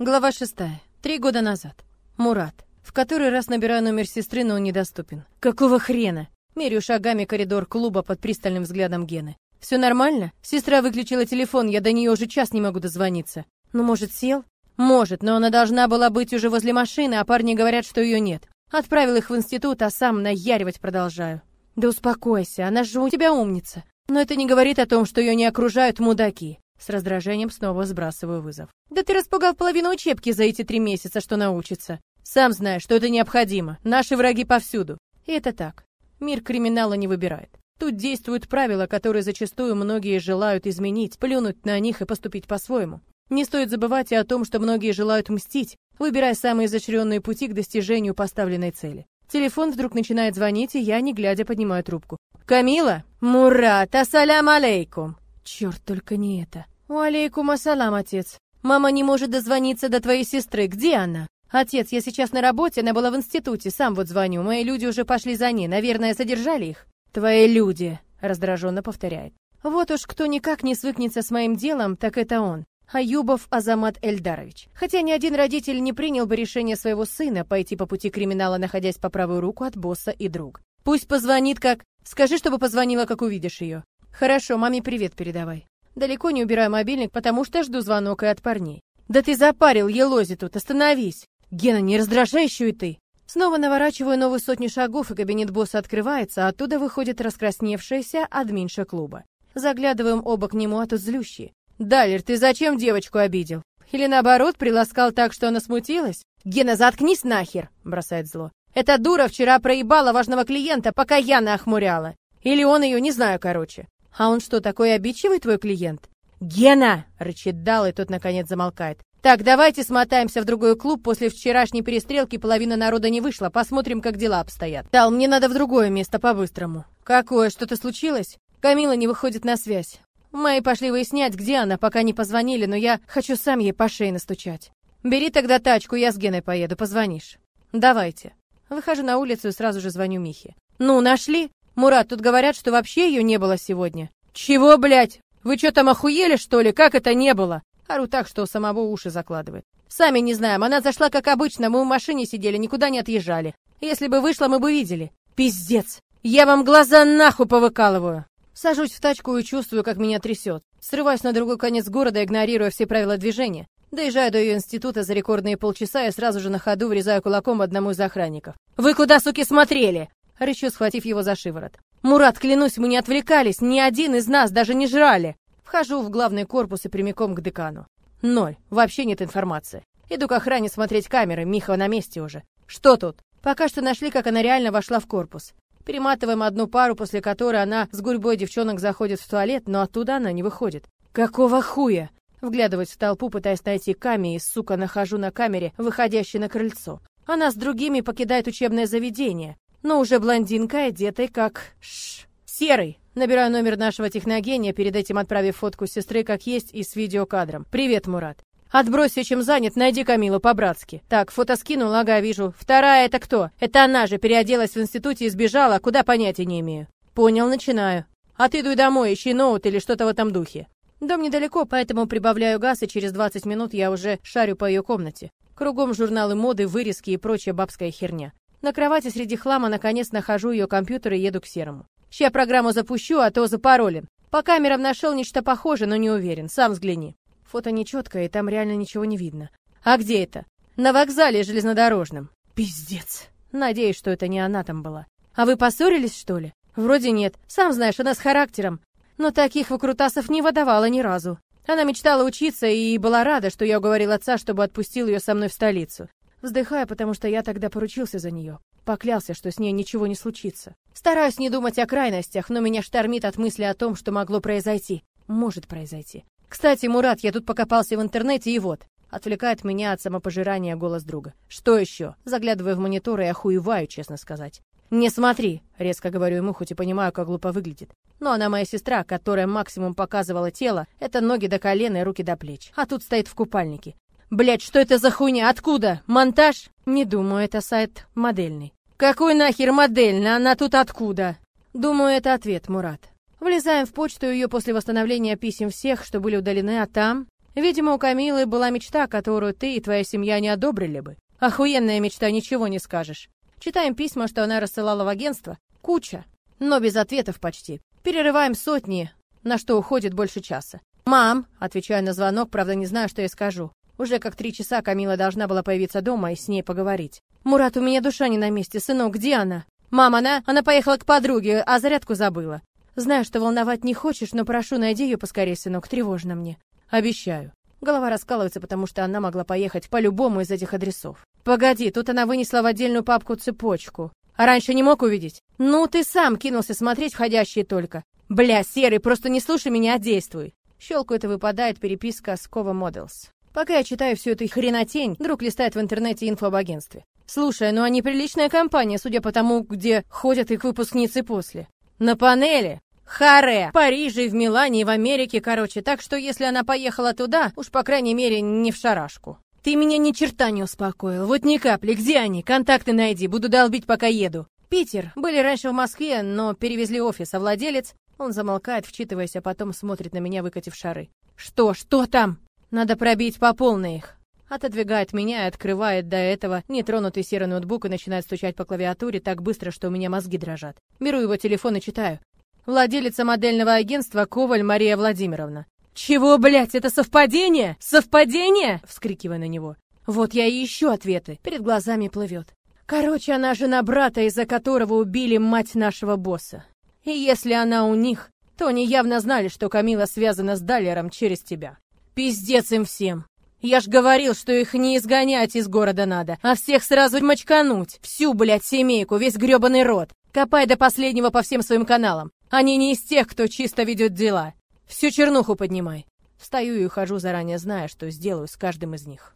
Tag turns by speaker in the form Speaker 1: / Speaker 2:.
Speaker 1: Глава шестая. Три года назад. Мурат. В который раз набираю номер сестры, но он недоступен. Какого хрена? Мерю шагами коридор клуба под пристальным взглядом Гены. Все нормально? Сестра выключила телефон, я до нее уже час не могу дозвониться. Ну, может, сел? Может, но она должна была быть уже возле машины, а парни говорят, что ее нет. Отправил их в институт, а сам наяривать продолжаю. Да успокойся, она же у тебя умница. Но это не говорит о том, что ее не окружают мудаки. С раздражением снова сбрасываю вызов. «Да ты распугал половину учебки за эти три месяца, что научится. Сам знаешь, что это необходимо. Наши враги повсюду. И это так. Мир криминала не выбирает. Тут действуют правила, которые зачастую многие желают изменить, плюнуть на них и поступить по-своему. Не стоит забывать и о том, что многие желают мстить, выбирая самые изощренные пути к достижению поставленной цели. Телефон вдруг начинает звонить, и я, не глядя, поднимаю трубку. «Камила? Мурат, ассалям алейкум!» Черт, только не это. «Уалейкум ассалам, отец. Мама не может дозвониться до твоей сестры. Где она?» «Отец, я сейчас на работе, она была в институте, сам вот звоню. Мои люди уже пошли за ней, наверное, задержали их». «Твои люди», — раздраженно повторяет. «Вот уж кто никак не свыкнется с моим делом, так это он. Аюбов Азамат Эльдарович. Хотя ни один родитель не принял бы решение своего сына пойти по пути криминала, находясь по правую руку от босса и друг. Пусть позвонит как... Скажи, чтобы позвонила, как увидишь ее. Хорошо, маме привет передавай. Далеко не убираю мобильник, потому что жду звонок и от парней. Да ты запарил, елози тут, остановись. Гена, не раздражай еще и ты. Снова наворачиваю новую сотню шагов, и кабинет босса открывается, а оттуда выходит раскрасневшаяся админша клуба. Заглядываем оба к нему, а тут злющие. «Далер, ты зачем девочку обидел? Или наоборот, приласкал так, что она смутилась? Гена, заткнись нахер!» — бросает зло. «Эта дура вчера проебала важного клиента, пока я нахмуряла. Или он ее, не знаю, короче. А он что, такой обидчивый твой клиент? Гена! рычит Дал, и тот наконец замолкает. Так, давайте смотаемся в другой клуб. После вчерашней перестрелки половина народа не вышла. Посмотрим, как дела обстоят. Дал, мне надо в другое место по-быстрому. Какое? Что-то случилось? Камила не выходит на связь. Мои пошли выяснять, где она, пока не позвонили, но я хочу сам ей по шее настучать. Бери тогда тачку, я с Геной поеду, позвонишь. Давайте. Выхожу на улицу и сразу же звоню Михе. Ну, нашли? Мурат, тут говорят, что вообще ее не было сегодня. Чего, блядь? Вы что там охуели, что ли? Как это не было? Ору так, что у самого уши закладывает. Сами не знаем, она зашла как обычно, мы в машине сидели, никуда не отъезжали. Если бы вышла, мы бы видели. Пиздец! Я вам глаза нахуй повыкалываю! Сажусь в тачку и чувствую, как меня трясет. Срываюсь на другой конец города, игнорируя все правила движения. Доезжаю до ее института за рекордные полчаса и сразу же на ходу врезаю кулаком одному из охранников. «Вы куда, суки, смотрели?» Рычу, схватив его за шиворот. «Мурат, клянусь, мы не отвлекались, ни один из нас даже не жрали!» Вхожу в главный корпус и прямиком к декану. Ноль, вообще нет информации. Иду к охране смотреть камеры, Миха на месте уже. Что тут? Пока что нашли, как она реально вошла в корпус. Перематываем одну пару, после которой она с гурьбой девчонок заходит в туалет, но оттуда она не выходит. Какого хуя? Вглядываюсь в толпу, пытаясь найти Ками, и, сука, нахожу на камере, выходящей на крыльцо. Она с другими покидает учебное заведение но уже блондинка, одетой как... Ш. Серый. Набираю номер нашего техногения, перед этим отправив фотку сестры как есть и с видеокадром. «Привет, Мурат». «Отбрось, чем занят, найди Камилу по-братски». Так, фото скинул, ага, вижу. Вторая это кто? Это она же переоделась в институте и сбежала, куда понятия не имею. Понял, начинаю. А ты иду домой, ищи ноут или что-то в этом духе. Дом недалеко, поэтому прибавляю газ, и через 20 минут я уже шарю по ее комнате. Кругом журналы моды, вырезки и прочая бабская херня. На кровати среди хлама наконец нахожу ее компьютер и еду к серому. Ща программу запущу, а то запаролен. По камерам нашел нечто похожее, но не уверен. Сам взгляни. Фото нечеткое, и там реально ничего не видно. А где это? На вокзале железнодорожном. Пиздец. Надеюсь, что это не она там была. А вы поссорились, что ли? Вроде нет. Сам знаешь, она с характером. Но таких выкрутасов не выдавала ни разу. Она мечтала учиться и была рада, что я уговорил отца, чтобы отпустил ее со мной в столицу. Вздыхаю, потому что я тогда поручился за нее. Поклялся, что с ней ничего не случится. Стараюсь не думать о крайностях, но меня штормит от мысли о том, что могло произойти. Может произойти. Кстати, Мурат, я тут покопался в интернете и вот. Отвлекает меня от самопожирания голос друга. Что еще? Заглядываю в монитор и охуеваю, честно сказать. «Не смотри!» — резко говорю ему, хоть и понимаю, как глупо выглядит. Но она моя сестра, которая максимум показывала тело, это ноги до колена и руки до плеч. А тут стоит в купальнике. Блять, что это за хуйня? Откуда? Монтаж? Не думаю, это сайт модельный. Какой нахер модельный? Она тут откуда? Думаю, это ответ, Мурат. Влезаем в почту ее после восстановления писем всех, что были удалены, а там... Видимо, у Камилы была мечта, которую ты и твоя семья не одобрили бы. Охуенная мечта, ничего не скажешь. Читаем письма, что она рассылала в агентство. Куча. Но без ответов почти. Перерываем сотни, на что уходит больше часа. «Мам!» — отвечаю на звонок, правда не знаю, что я скажу. Уже как три часа Камила должна была появиться дома и с ней поговорить. «Мурат, у меня душа не на месте. Сынок, где она?» «Мам, она... Она поехала к подруге, а зарядку забыла». «Знаю, что волновать не хочешь, но прошу, найди ее поскорее, сынок. Тревожно мне». «Обещаю». Голова раскалывается, потому что она могла поехать по любому из этих адресов. «Погоди, тут она вынесла в отдельную папку цепочку. А раньше не мог увидеть?» «Ну, ты сам кинулся смотреть входящие только». «Бля, Серый, просто не слушай меня, а действуй». Щелкает и выпадает переписка с Кова Models. Пока я читаю всю эту хренотень, друг листает в интернете инфо об агентстве. Слушай, ну они приличная компания, судя по тому, где ходят их выпускницы после. На панели. Харе. В Париже, в Милане и в Америке, короче. Так что если она поехала туда, уж по крайней мере не в шарашку. Ты меня ни черта не успокоил. Вот ни капли. Где они? Контакты найди. Буду долбить, пока еду. Питер. Были раньше в Москве, но перевезли офис, а владелец он замолкает, вчитываясь, а потом смотрит на меня, выкатив шары. «Что? Что там?» «Надо пробить по полной их». Отодвигает меня и открывает до этого нетронутый серый ноутбук и начинает стучать по клавиатуре так быстро, что у меня мозги дрожат. Беру его телефон и читаю. Владелица модельного агентства Коваль Мария Владимировна. «Чего, блядь, это совпадение? Совпадение?» Вскрикивая на него. Вот я и ищу ответы. Перед глазами плывет. Короче, она жена брата, из-за которого убили мать нашего босса. И если она у них, то они явно знали, что Камила связана с Даллером через тебя. Пиздец им всем. Я ж говорил, что их не изгонять из города надо, а всех сразу мочкануть. Всю, блядь, семейку, весь грёбаный род. Копай до последнего по всем своим каналам. Они не из тех, кто чисто ведет дела. Всю чернуху поднимай. Встаю и ухожу, заранее зная, что сделаю с каждым из них.